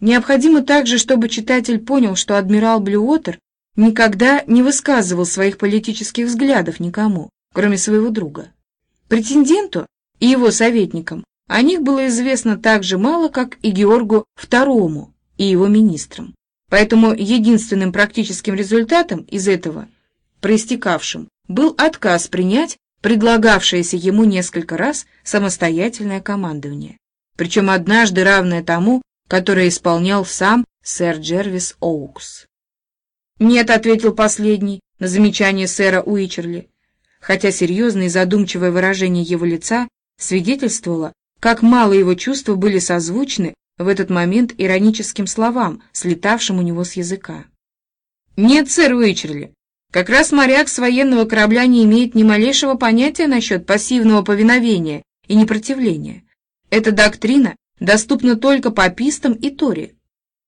Необходимо также, чтобы читатель понял, что адмирал Блюотер никогда не высказывал своих политических взглядов никому, кроме своего друга. Претенденту и его советникам о них было известно так же мало, как и Георгу II и его министрам. Поэтому единственным практическим результатом из этого, проистекавшим, был отказ принять предлагавшееся ему несколько раз самостоятельное командование, причем однажды равное тому, которое исполнял сам сэр Джервис Оукс. «Нет», — ответил последний на замечание сэра Уичерли, хотя серьезное и задумчивое выражение его лица свидетельствовало, как мало его чувства были созвучны в этот момент ироническим словам, слетавшим у него с языка. «Нет, сэр Уичерли, как раз моряк с военного корабля не имеет ни малейшего понятия насчет пассивного повиновения и непротивления. Эта доктрина доступна только папистам и тори.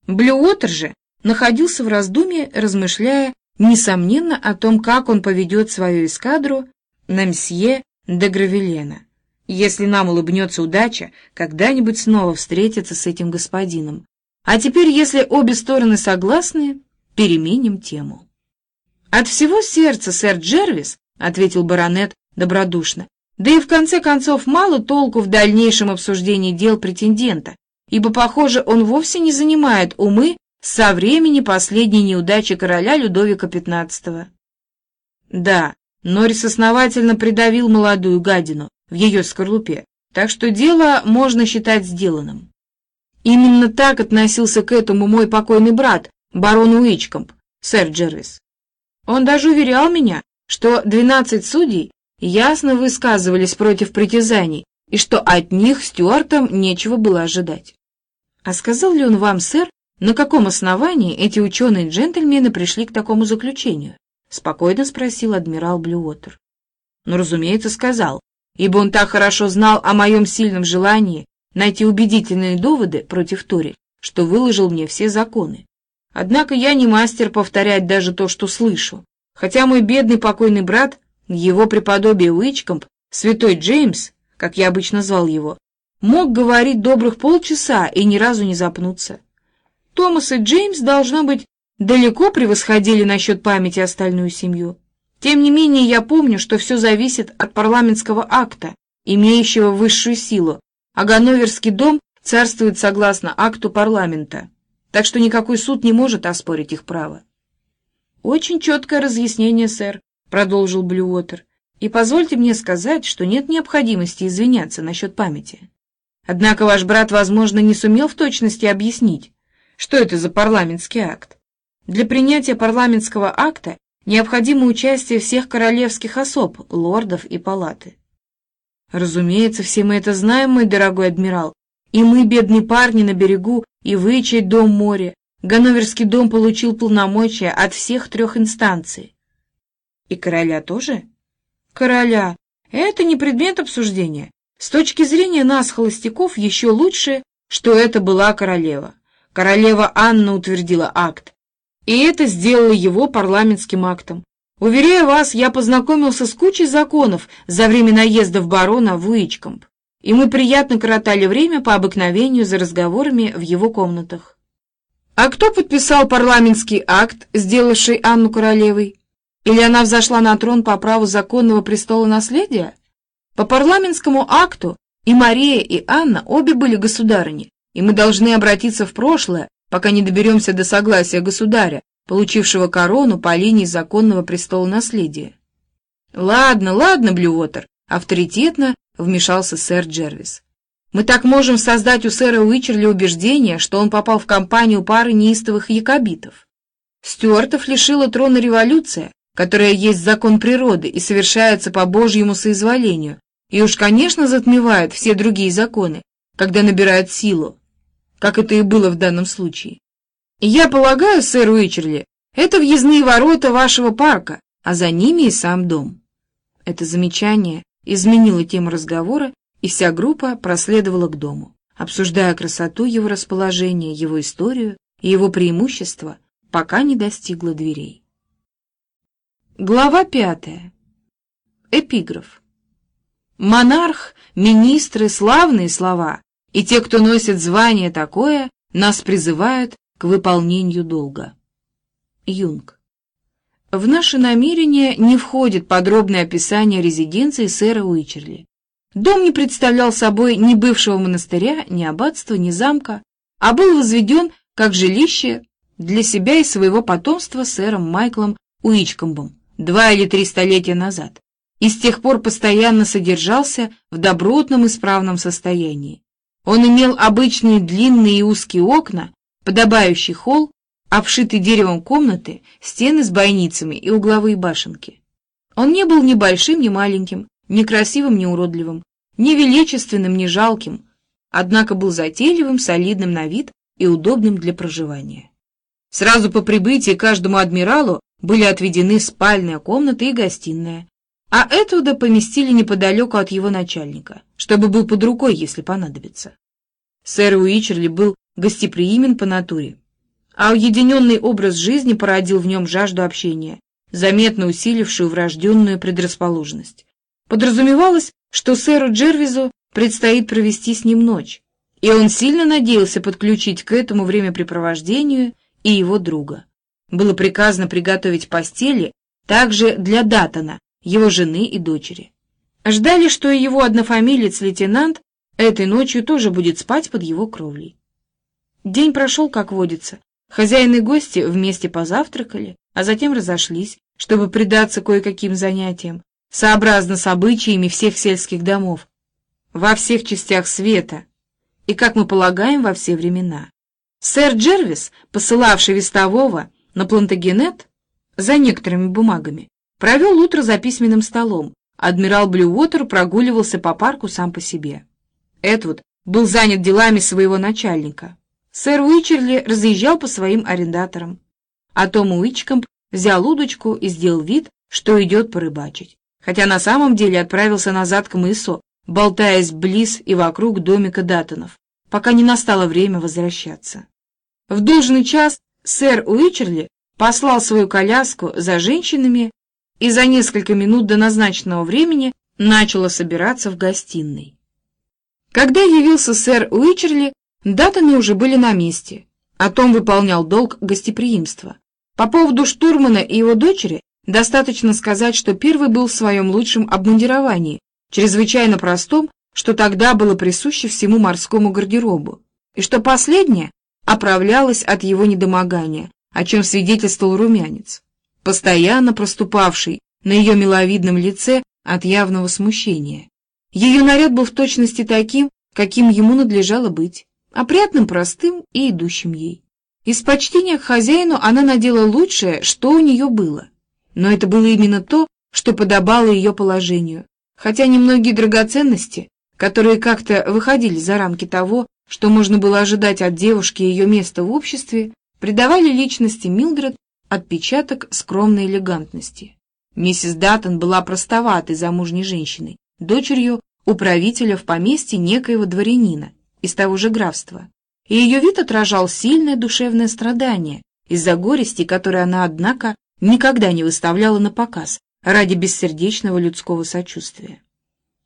Блюотер же находился в раздумье, размышляя, несомненно, о том, как он поведет свою эскадру на мсье де Гравелена. Если нам улыбнется удача, когда-нибудь снова встретиться с этим господином. А теперь, если обе стороны согласны, переменим тему. «От всего сердца, сэр Джервис», — ответил баронет добродушно, «да и в конце концов мало толку в дальнейшем обсуждении дел претендента, ибо, похоже, он вовсе не занимает умы со времени последней неудачи короля Людовика XV. Да, Норрис основательно придавил молодую гадину в ее скорлупе, так что дело можно считать сделанным. Именно так относился к этому мой покойный брат, барон Уичкомп, сэр Джервис. Он даже уверял меня, что двенадцать судей ясно высказывались против притязаний, и что от них Стюартам нечего было ожидать. А сказал ли он вам, сэр, на каком основании эти ученые-джентльмены пришли к такому заключению? Спокойно спросил адмирал Блюотер. Ну, разумеется, сказал, ибо он так хорошо знал о моем сильном желании найти убедительные доводы против Тори, что выложил мне все законы. Однако я не мастер повторять даже то, что слышу. Хотя мой бедный покойный брат, его преподобие Уичкомп, святой Джеймс, как я обычно звал его, мог говорить добрых полчаса и ни разу не запнуться. Томас и Джеймс, должно быть, далеко превосходили насчет памяти остальную семью. Тем не менее, я помню, что все зависит от парламентского акта, имеющего высшую силу, а Ганноверский дом царствует согласно акту парламента, так что никакой суд не может оспорить их право. «Очень четкое разъяснение, сэр», — продолжил Блюотер, «и позвольте мне сказать, что нет необходимости извиняться насчет памяти. Однако ваш брат, возможно, не сумел в точности объяснить, что это за парламентский акт? Для принятия парламентского акта необходимо участие всех королевских особ, лордов и палаты. Разумеется, все мы это знаем, мой дорогой адмирал, и мы, бедные парни на берегу, и вы, чей дом море. Ганноверский дом получил полномочия от всех трех инстанций. И короля тоже? Короля. Это не предмет обсуждения. С точки зрения нас, холостяков, еще лучше, что это была королева. Королева Анна утвердила акт, и это сделало его парламентским актом. Уверяю вас, я познакомился с кучей законов за время наезда в барона в Уичкомп, и мы приятно коротали время по обыкновению за разговорами в его комнатах. А кто подписал парламентский акт, сделавший Анну королевой? Или она взошла на трон по праву законного престола наследия? По парламентскому акту и Мария, и Анна обе были государыни, и мы должны обратиться в прошлое, пока не доберемся до согласия государя, получившего корону по линии законного престола наследия. «Ладно, ладно, Блюотер», — авторитетно вмешался сэр Джервис. «Мы так можем создать у сэра Уичерли убеждение, что он попал в компанию пары неистовых якобитов. Стюартов лишила трона революция, которая есть закон природы и совершается по Божьему соизволению, и уж, конечно, затмевает все другие законы, когда набирает силу как это и было в данном случае. Я полагаю, сэр Уичерли, это въездные ворота вашего парка, а за ними и сам дом. Это замечание изменило тему разговора, и вся группа проследовала к дому, обсуждая красоту его расположения, его историю и его преимущества, пока не достигла дверей. Глава пятая. Эпиграф. Монарх, министры, славные слова, и те, кто носит звание такое, нас призывают к выполнению долга. Юнг. В наше намерение не входит подробное описание резиденции сэра Уичерли. Дом не представлял собой ни бывшего монастыря, ни аббатства, ни замка, а был возведен как жилище для себя и своего потомства сэром Майклом Уичкомбом два или три столетия назад, и с тех пор постоянно содержался в добротном и справном состоянии. Он имел обычные длинные и узкие окна, подобающий холл, обшитый деревом комнаты, стены с бойницами и угловые башенки. Он не был ни большим, ни маленьким, ни красивым, ни уродливым, ни величественным, ни жалким, однако был затейливым, солидным на вид и удобным для проживания. Сразу по прибытии каждому адмиралу были отведены спальная комната и гостиная, а Этуда поместили неподалеку от его начальника, чтобы был под рукой, если понадобится. Сэр Уичерли был гостеприимен по натуре, а уединенный образ жизни породил в нем жажду общения, заметно усилившую врожденную предрасположенность. Подразумевалось, что сэру Джервизу предстоит провести с ним ночь, и он сильно надеялся подключить к этому времяпрепровождению и его друга. Было приказано приготовить постели также для Датона, его жены и дочери. Ждали, что и его однофамилец-лейтенант этой ночью тоже будет спать под его кровлей. День прошел, как водится. Хозяин и гости вместе позавтракали, а затем разошлись, чтобы предаться кое-каким занятиям, сообразно с обычаями всех сельских домов, во всех частях света и, как мы полагаем, во все времена. Сэр Джервис, посылавший вестового на Плантагенет за некоторыми бумагами, провел утро за письменным столом. Адмирал Блювотер прогуливался по парку сам по себе. Эдвуд был занят делами своего начальника. Сэр Уичерли разъезжал по своим арендаторам, а Том Уичкомп взял удочку и сделал вид, что идет порыбачить, хотя на самом деле отправился назад к мысу, болтаясь близ и вокруг домика Даттонов, пока не настало время возвращаться. В должный час сэр Уичерли послал свою коляску за женщинами и за несколько минут до назначенного времени начала собираться в гостиной. Когда явился сэр Уичерли, Даттоны уже были на месте, а Том выполнял долг гостеприимства. По поводу штурмана и его дочери достаточно сказать, что первый был в своем лучшем обмундировании, чрезвычайно простом, что тогда было присуще всему морскому гардеробу, и что последняя оправлялась от его недомогания, о чем свидетельствовал румянец, постоянно проступавший на ее миловидном лице от явного смущения. Ее наряд был в точности таким, каким ему надлежало быть, опрятным, простым и идущим ей. Из почтения к хозяину она надела лучшее, что у нее было. Но это было именно то, что подобало ее положению, хотя немногие драгоценности, которые как-то выходили за рамки того, что можно было ожидать от девушки ее места в обществе, придавали личности Милдред отпечаток скромной элегантности. Миссис Даттон была простоватой замужней женщиной, дочерью управителя в поместье некоего дворянина из того же графства. И ее вид отражал сильное душевное страдание из-за горести, которые она, однако, никогда не выставляла на показ ради бессердечного людского сочувствия.